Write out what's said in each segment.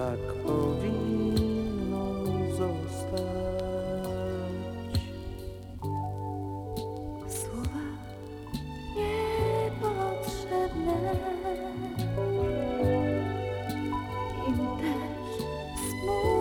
tak powinno zostać. Słowa niepotrzebne. Im też smutne.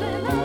se va.